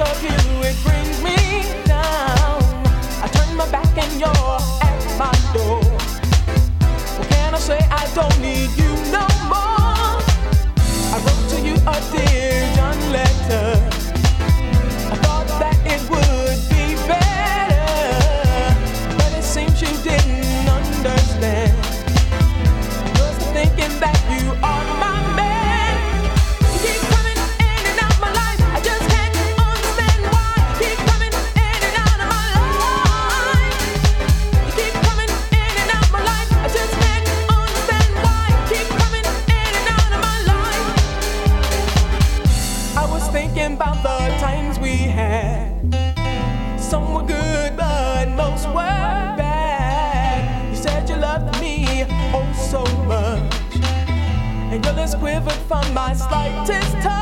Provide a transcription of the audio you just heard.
up you. thinking about the times we had. Some were good, but most were bad. You said you loved me oh so much, and your lips quivered from my slightest touch.